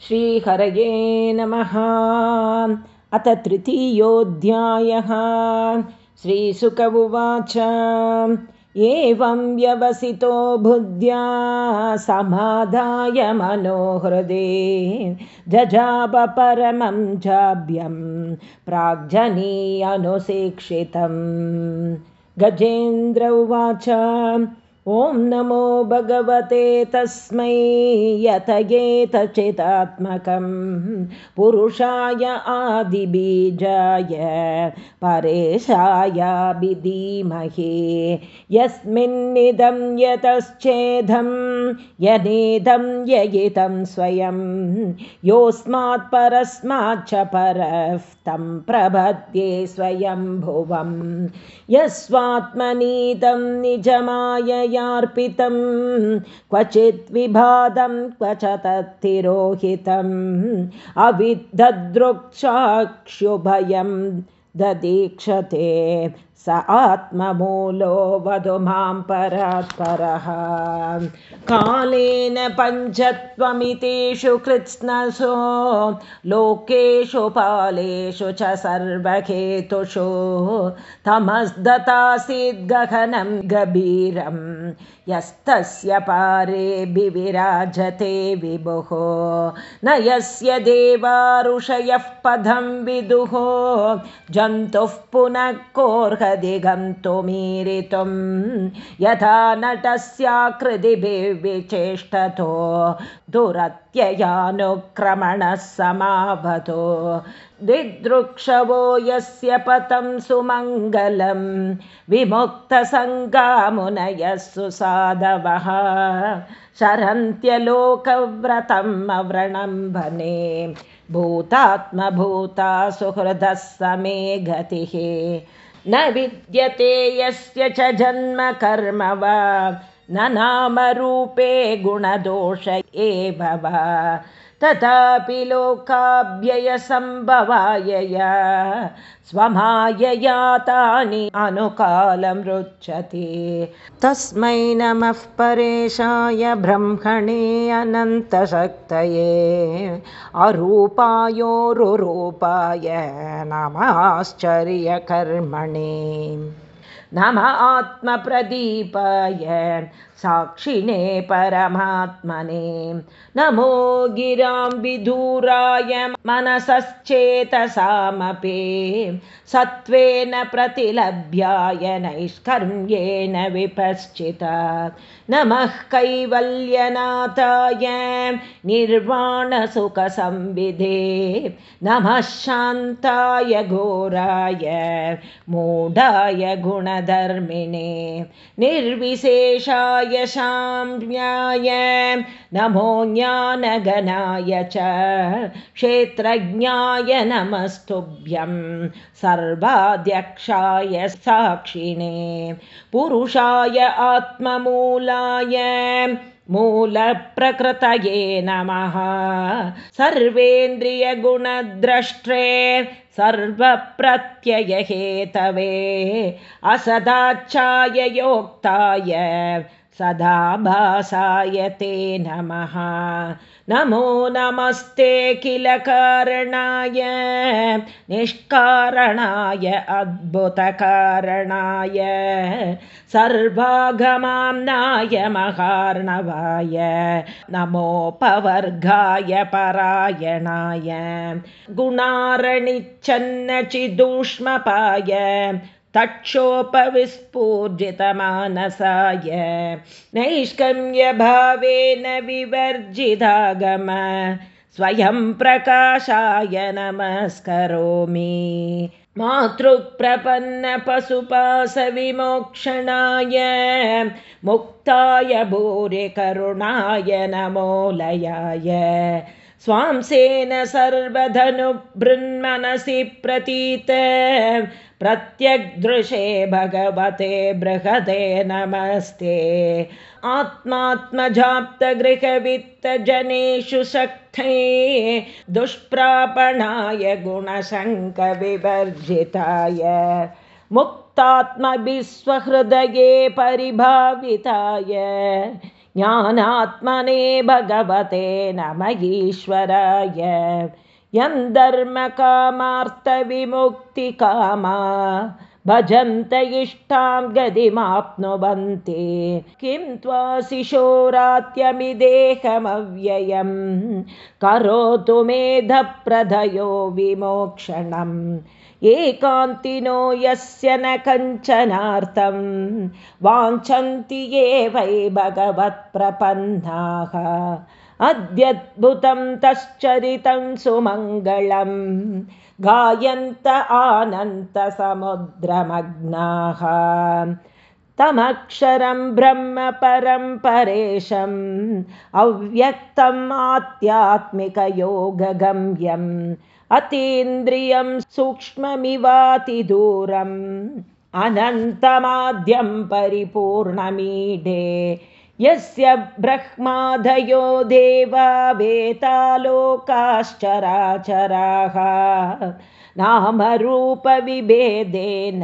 श्रीहरये नमः। अथ तृतीयोऽध्यायः। श्रीसुक उवाच। एवं व्यवसितो बुद्ध्या समाधाय मनोहृदे। जजापरमं जाभ्यं प्राग्जनी अनुशिक्षितं गजेन्द्र उवाच ॐ नमो भगवते तस्मै यतयेतचिदात्मकं पुरुषाय आदिबीजाय परेशाय विधीमहे यस्मिन्निदं यतश्चेदं यनेदं ययितं स्वयं। योऽस्मात् परस्माच्च परः तं प्रपद्ये स्वयं भुवं यस्वात्मनीतं निजमाय क्वचित् विभादं क्व च तत्तिरोहितम् अविददृक्षाक्षुभयं ददीक्षते स आत्ममूलो वधु मां परात्परः कालेन पञ्चत्वमितेषु कृत्स्नसो लोकेषु पालेषु च सर्वहेतुषु तमस्दतासीद्गहनं गभीरं यस्तस्य पारे विविराजते विभुः। न यस्य देवारुषयः पदं विदुः जन्तुः पुनः कोर्ह दिगन्तुमीरितुं यथा नटस्याकृतिभिर्विचेष्टतो दुरत्ययानुक्रमणः समावतो। दिदृक्षवो यस्य पतं सुमङ्गलं विमुक्तसङ्गामुनयः सुसाधवः। शरन्त्यलोकव्रतम् अव्रणं भने भूतात्मभूता सुहृदः समे गतिः न विद्यते यस्य च जन्म कर्म वा न नामरूपे गुणदोष एव वा तथापि लोकाभ्ययसम्भवायया। स्वमायया तानि अनुकालं रुच्यते तस्मै नमः परेशाय ब्रह्मणे अनन्तशक्तये। अरूपायोरुरूपाय नमाश्चर्यकर्मणे नम आत्मप्रदीपाय साक्षिणे परमात्मने। नमो गिरां विधूराय मनसश्चेतसामपे। सत्त्वेन प्रतिलभ्याय नैष्कर्म्येन विपश्चिता। नमः कैवल्यनाथाय निर्वाणसुखसंविधे। नमः शान्ताय घोराय मूढाय गुणधर्मिणे। निर्विशेषाय शाम्याय नमो ज्ञानगणाय च क्षेत्रज्ञाय नमस्तुभ्यं सर्वाध्यक्षाय साक्षिणे पुरुषाय आत्ममूलाय मूलप्रकृतये नमः। सर्वेन्द्रियगुणद्रष्ट्रे सर्वप्रत्ययहेतवे असदाच्छाय योक्ताय सदा भासाय ते नमः। नमो नमस्ते किल कारणाय निष्कारणाय अद्भुतकारणाय सर्वागमाम्नाय महार्णवाय नमोपवर्गाय परायणाय गुणारणिच्छन्नचिदूष्मपाय तक्षोपविस्फूर्जितमानसाय नैष्कम्यभावेन विवर्जितागम स्वयं प्रकाशाय नमस्करोमि। मातृप्रपन्नपशुपासविमोक्षणाय मुक्ताय भूरिकरुणाय नमोलयाय। स्वांसेन सर्वधनुबृन्मनसि प्रतीत प्रत्यग्दृशे भगवते बृहदे नमस्ते। आत्मात्मजाप्तगृहवित्तजनेषु शक्ते दुष्प्रापणाय गुणशङ्कविवर्जिताय मुक्तात्मभिस्वहृदये परिभाविताय ज्ञानात्मने भगवते नम ईश्वराय यं धर्मकामार्थविमुक्तिकामा भजन्त इष्टां गतिमाप्नुवन्ति। किं त्वा शिशोरात्यमिदेहमव्ययं करोतु मेधप्रधयो विमोक्षणम्। एकान्तिनो यस्य न कञ्चनार्थं वाञ्छन्ति ये वै भगवत्प्रपन्नाः अद्यद्भुतं तश्चरितं सुमङ्गलं गायन्त आनन्तसमुद्रमग्नाः तमक्षरं ब्रह्म परं परेशम् अव्यक्तम् आध्यात्मिकयोगगम्यम् अतीन्द्रियं सूक्ष्ममिवातिदूरम् अनन्तमाद्यं परिपूर्णमीढे यस्य ब्रह्मादयो देवा वेतालोकाश्चराचराः नामरूपविभेदेन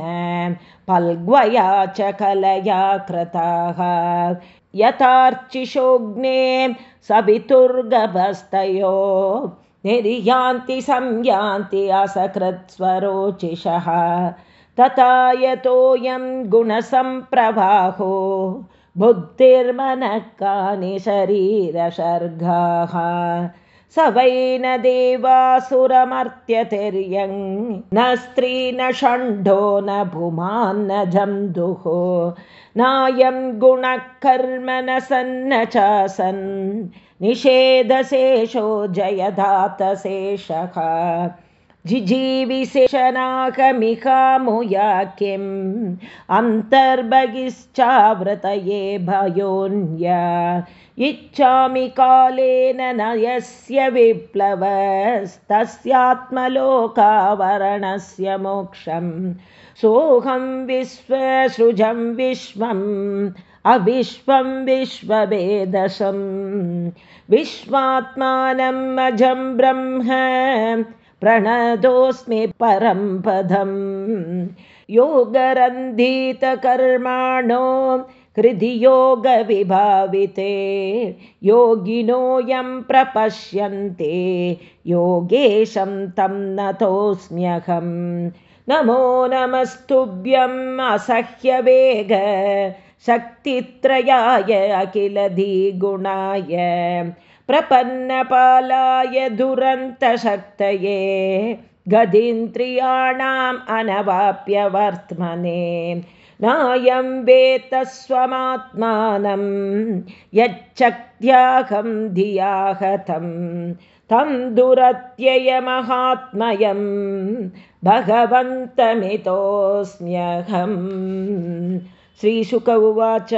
पल्ग्वया च कलया कृताः। यथार्चिषोग्ने सवितुर्गभस्तयो निर्यान्ति संयान्ति असकृत्स्वरोचिषः। तथा यतोऽयं गुणसम्प्रवाहो बुद्धिर्मनः कानि शरीरशर्गाः। स वै न देवासुरमर्त्यतिर्यङ् न स्त्री न षण्ढो न भुमान्न जन्दुः नायं गुणः कर्म न सन्न चासन् निषेधशेषो जयधातशेषः जिजीविशेषनाकमिकामुया किम् अन्तर्बहिश्चावृतये भयोन्य इच्छामि कालेन न यस्य विप्लवस्तस्यात्मलोकावरणस्य मोक्षं सोऽहं विश्वसृजं विश्वम् अविश्वं विश्ववेदशं विश्वात्मानम् अजं ब्रह्म प्रणतोऽस्मि परं पदम्। योगरन्धितकर्माणो हृदि योगविभाविते। योगिनोऽयं प्रपश्यन्ते। योगेशं तं नतोऽस्म्यहं नमो नमस्तुभ्यम् असह्यवेग। शक्तित्रयाय अखिलधिगुणाय प्रपन्नपालाय दुरन्तशक्तये गदीन्द्रियाणाम् अनवाप्यवर्त्मने नायं वेतस्वमात्मानं यच्चक्त्याहं धियाहतं तं दुरत्ययमहात्मयं भगवन्तमितोऽस्म्यहम्। श्रीशुक उवाच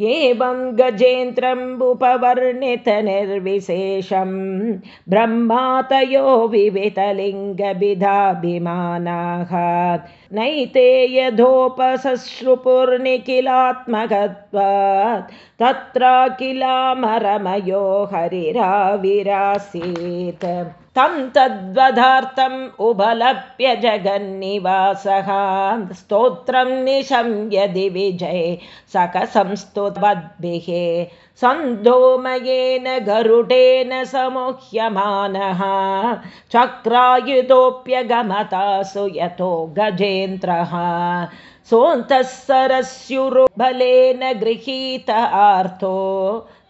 एवं गजेन्द्रम्बुपवर्णितनिर्विशेषं ब्रह्मातयो विवितलिङ्गविधाभिमानाः नैते यथोपसश्रुपुर्निखिलात्मकत्वात् तत्राखिलामरमयो हरिराविरासीत् तं तद्वधार्थम् उपलभ्य जगन्निवासः। स्तोत्रं निशम्य दिविजये सकसंस्तुवद्भिः सन्दोमयेन गरुडेन समोह्यमानः। चक्रायुधोऽप्यगमतासु यतो गजेन्द्रः। सोऽन्तः सरस्युरुबलेन गृहीत आर्तो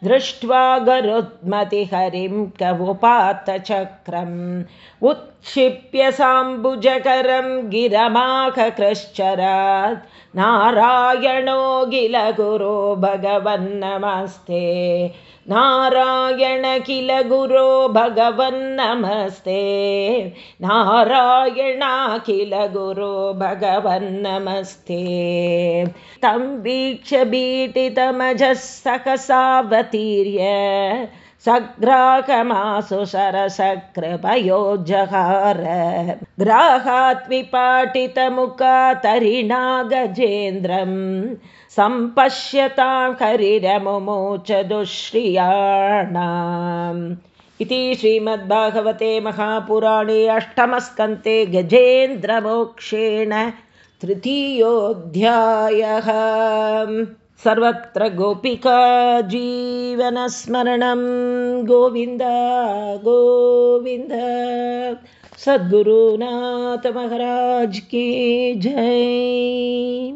दृष्ट्वा गरुत्मतिहरिं कवुपातचक्रम् उत्क्षिप्य साम्बुजकरं गिरमाखकृश्चरात् नारायणो किल गुरो भगवन्नमस्ते। नारायण किल गुरो भगवन्नमस्ते। नारायणाखिल गुरो भगवन्नमस्ते। तं वीक्ष्य भीटितमजः सकसावतीर्य सग्राहमासु सरसकृपयो जहार ग्राहात् विपाटितमुखातरिणा सम्पश्यतां हरिरमुमोच दुश्रियाणाम् इति श्रीमद्भागवते महापुराणे अष्टमस्कन्ते गजेन्द्रमोक्षेण तृतीयोऽध्यायः सर्वत्र गोपिका जीवनस्मरणं। गोविन्द गोविन्द। सद्गुरुनाथमहाराज की जय